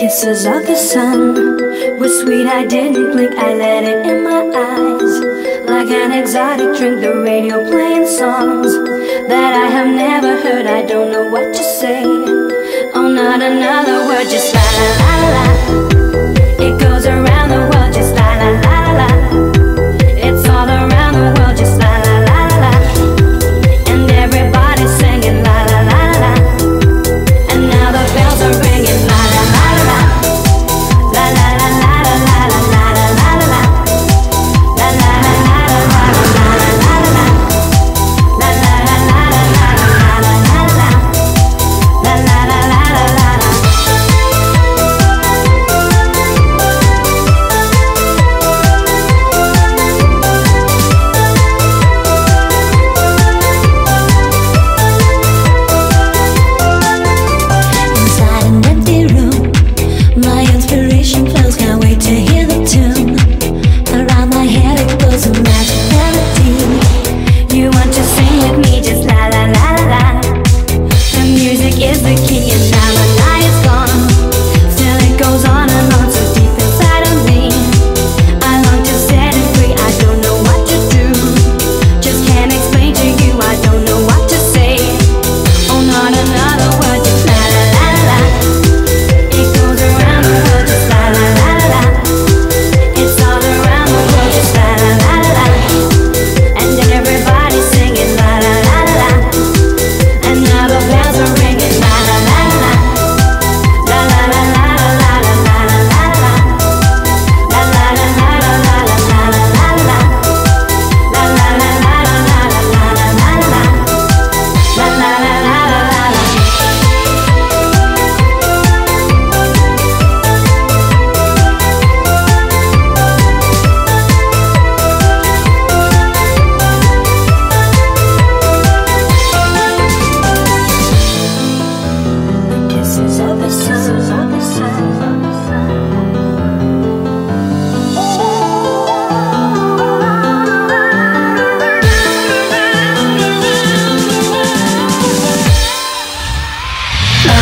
Kisses of the sun were sweet, I didn't blink, I let it in my eyes. Like an exotic drink, the radio playing songs that I have never heard, I don't know what to say. Oh, not another word, just la la la la.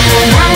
Tonight